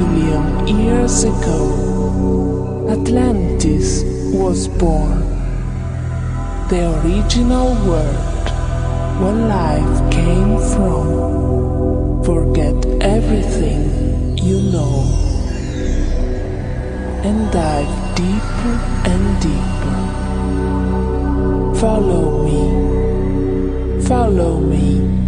million years ago, Atlantis was born. The original world where life came from. Forget everything you know and dive deeper and deeper. Follow me, follow me.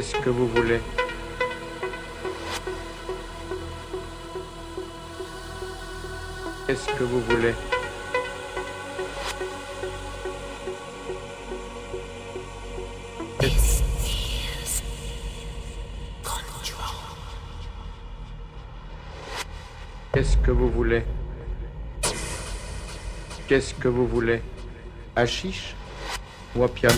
Qu'est-ce que vous voulez. Qu'est-ce que vous voulez. Qu'est-ce que vous voulez. Qu'est-ce que vous voulez. Achiche ou opium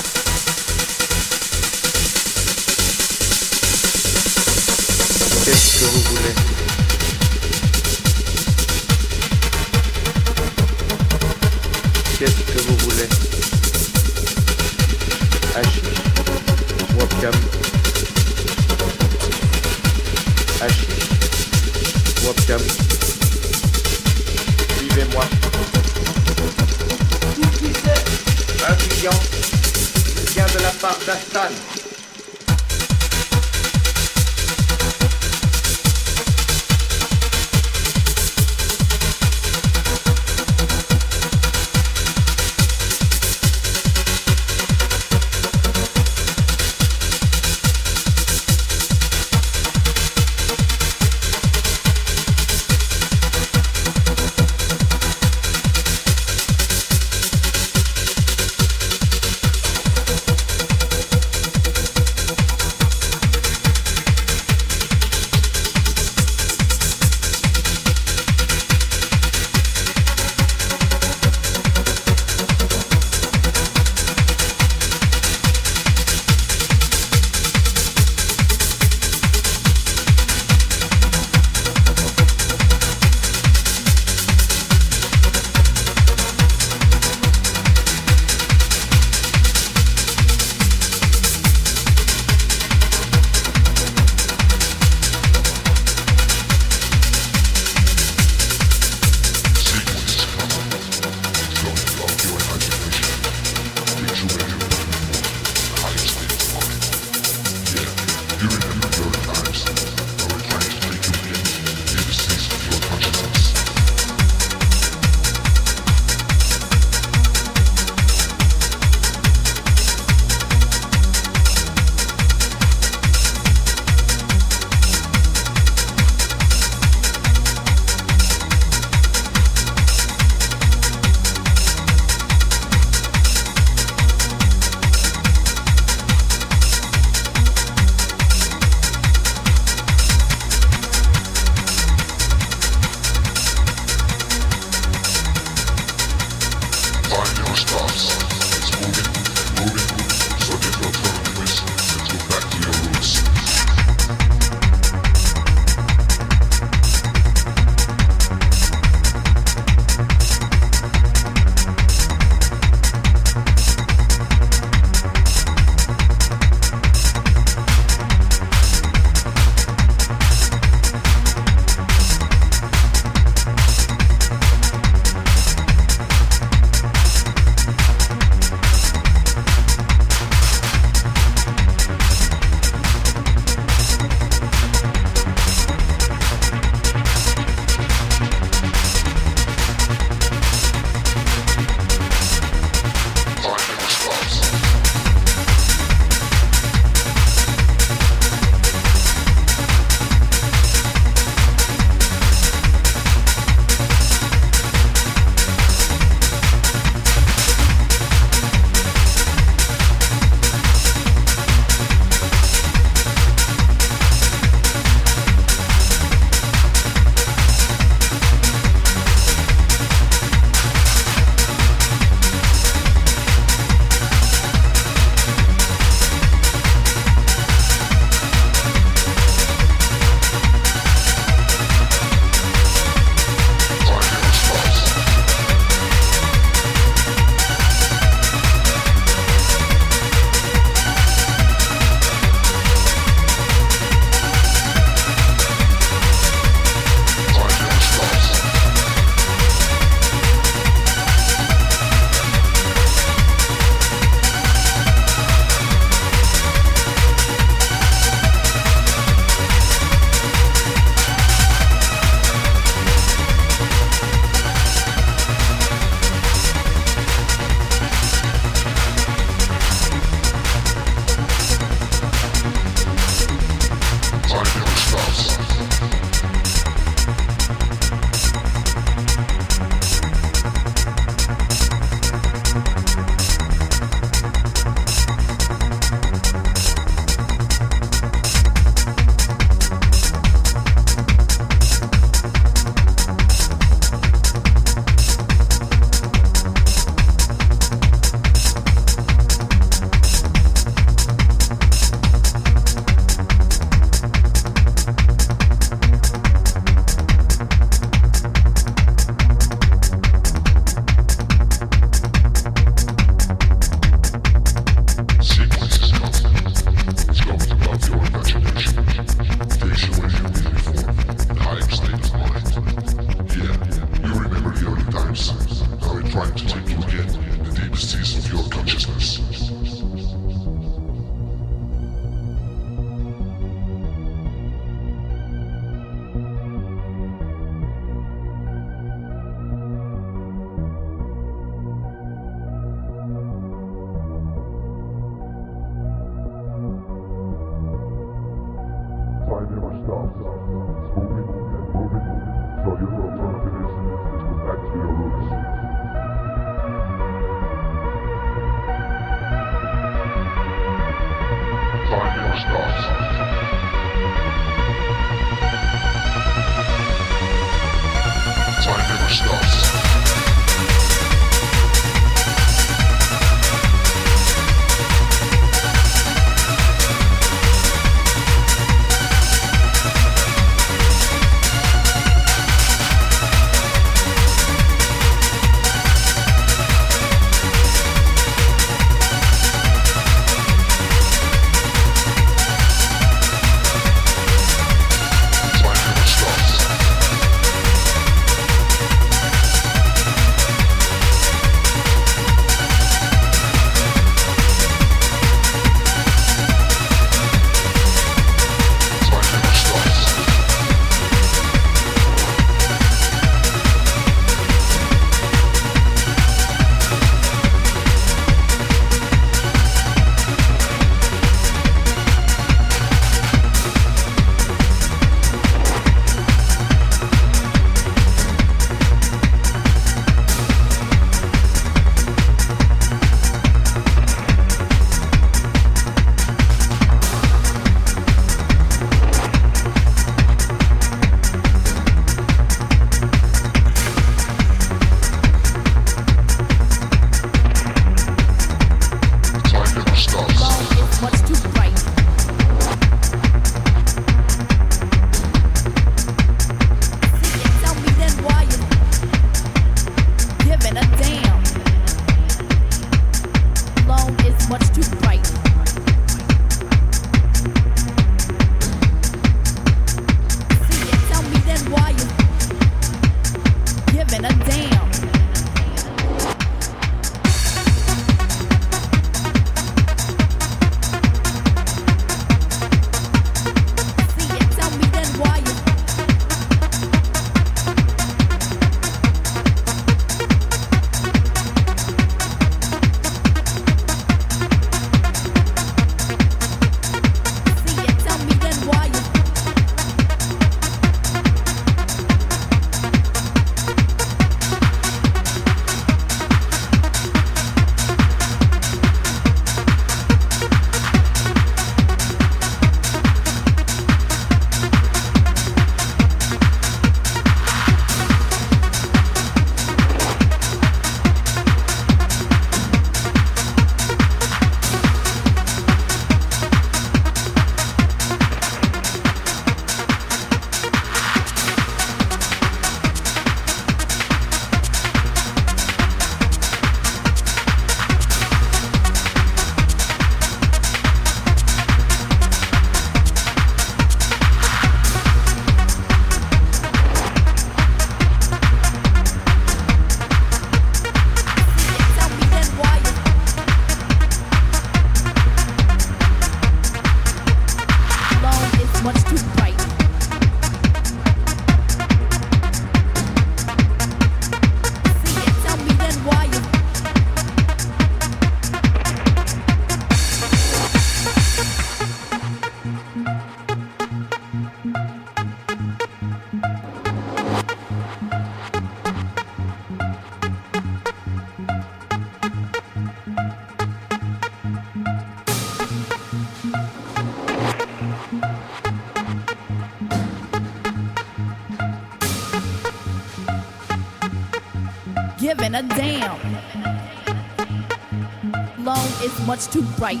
much too bright.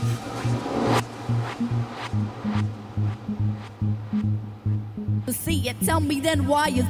See it, tell me then why you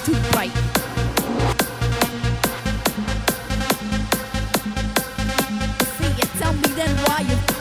too bright. See, tell me then why you.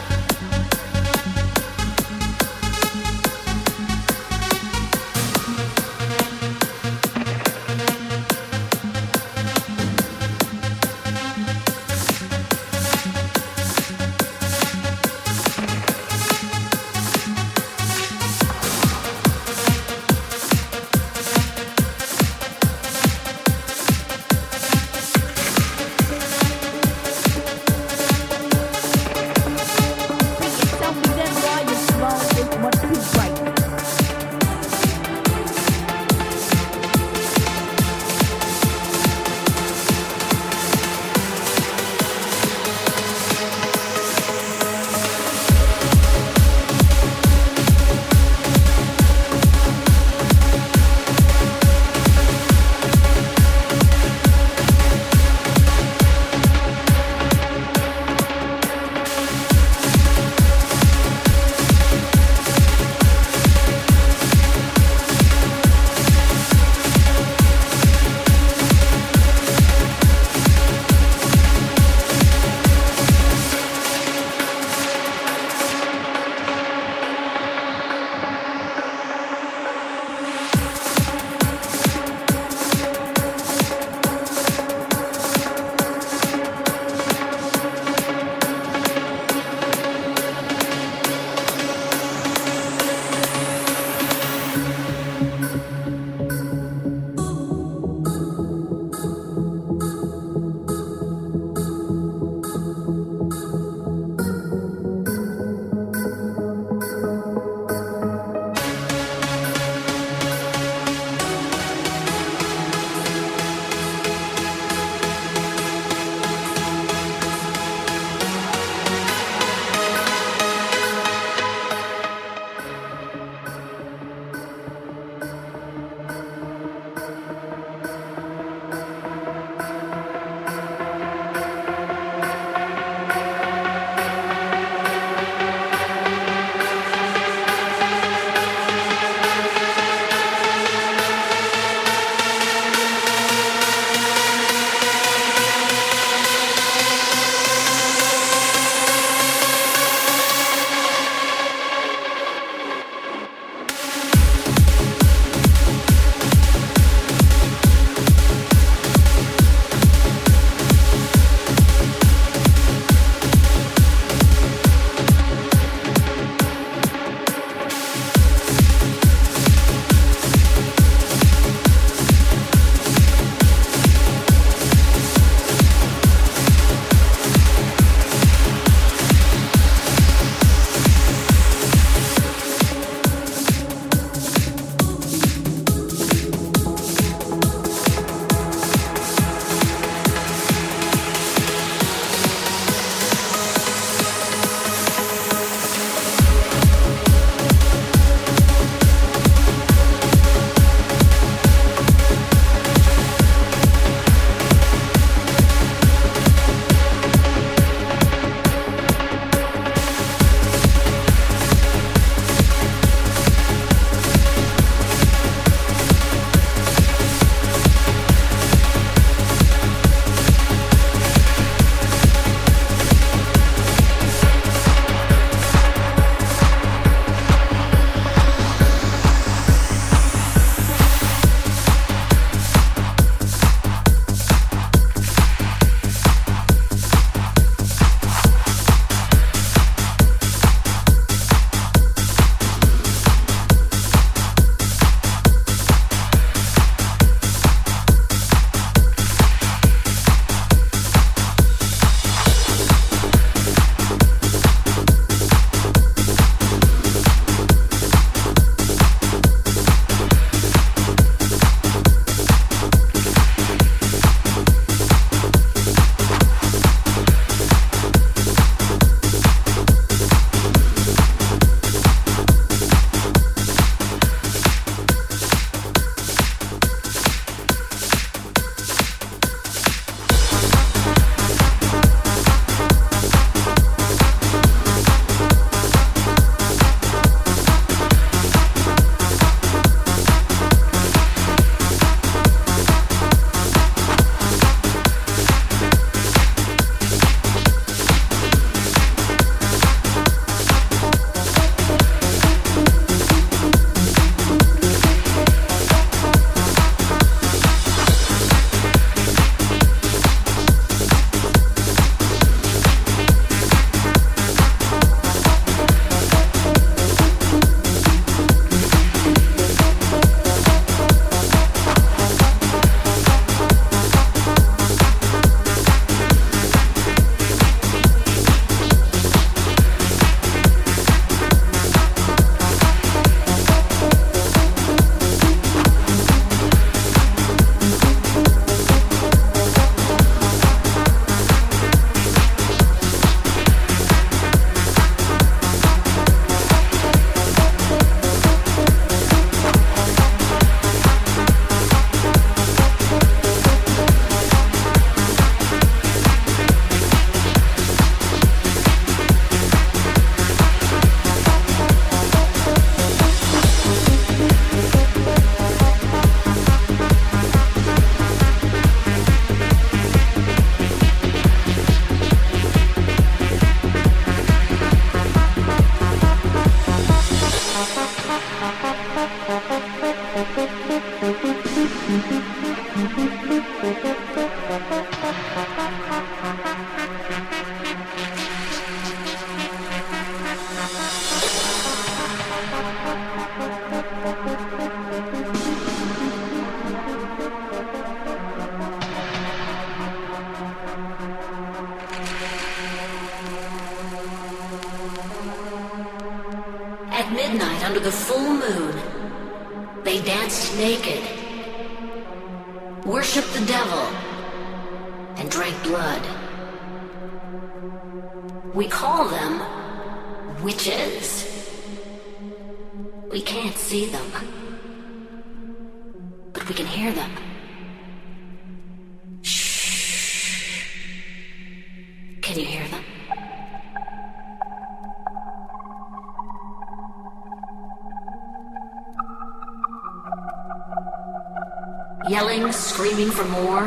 yelling, screaming for more.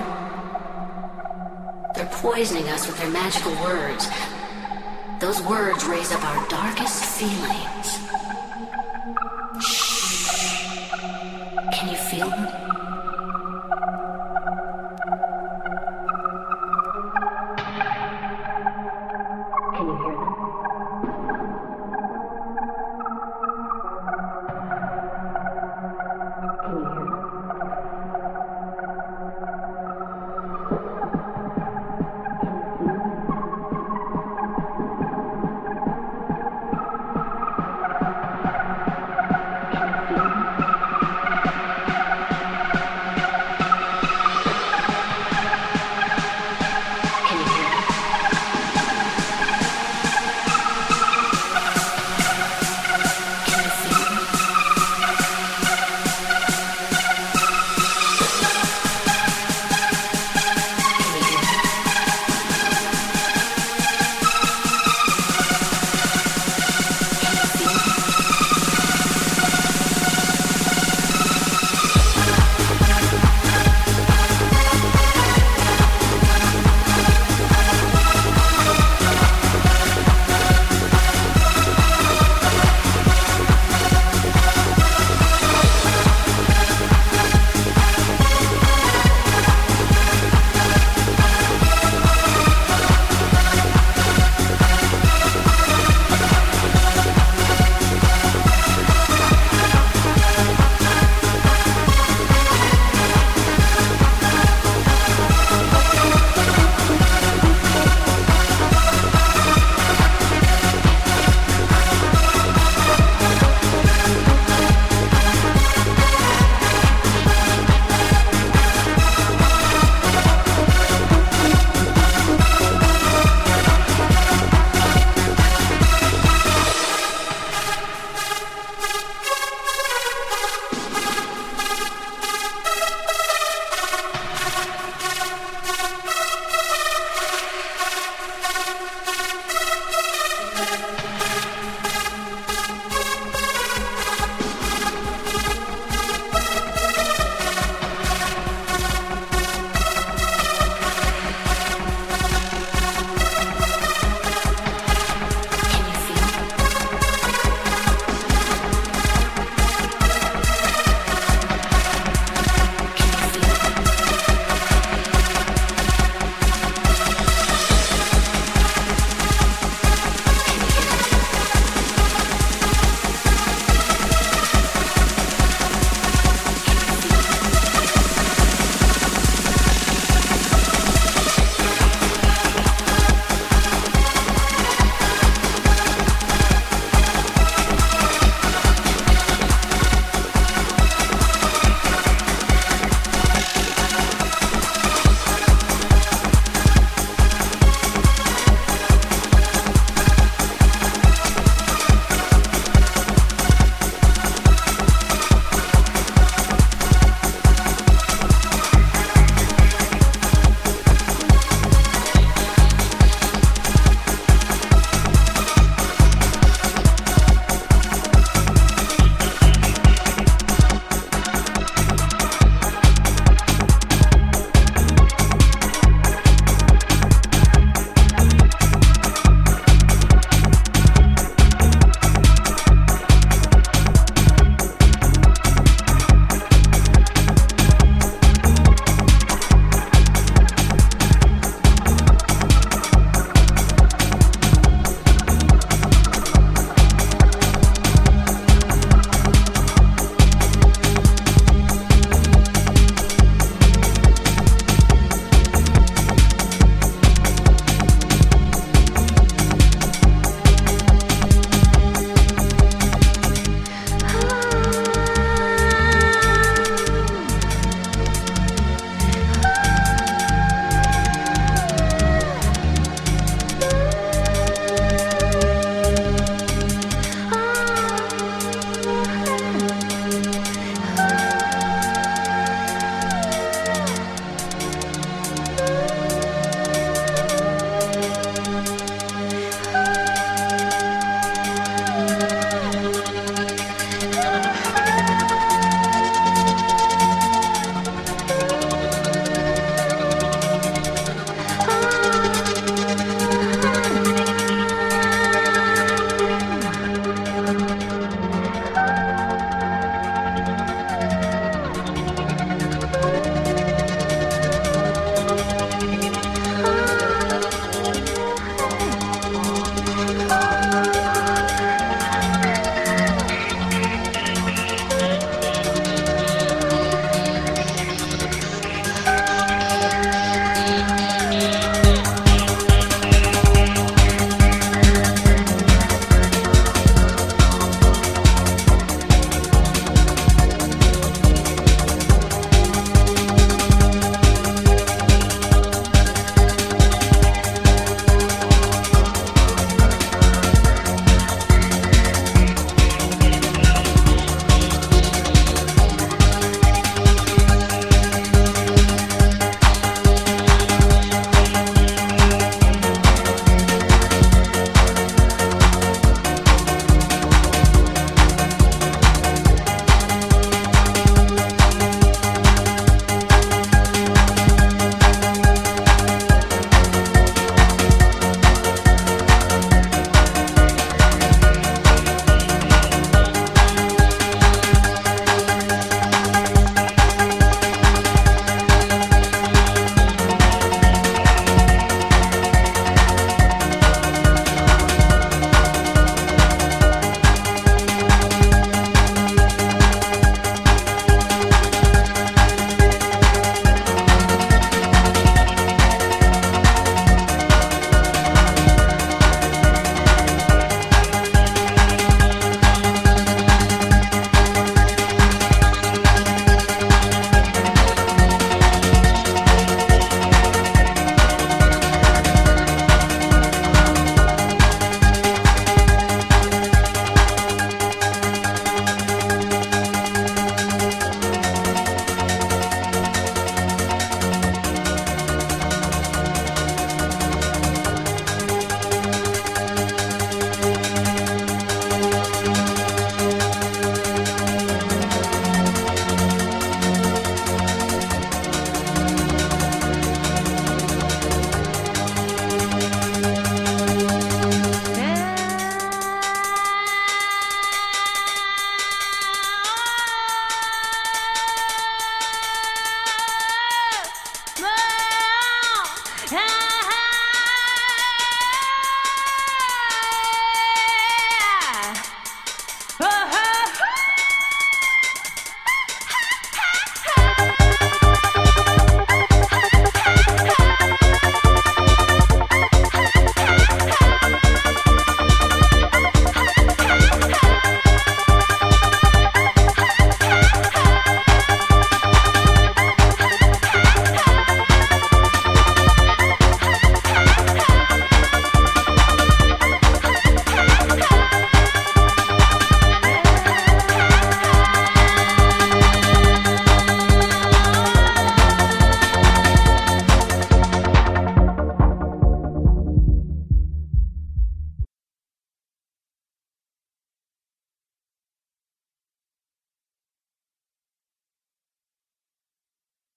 They're poisoning us with their magical words. Those words raise up our darkest feelings.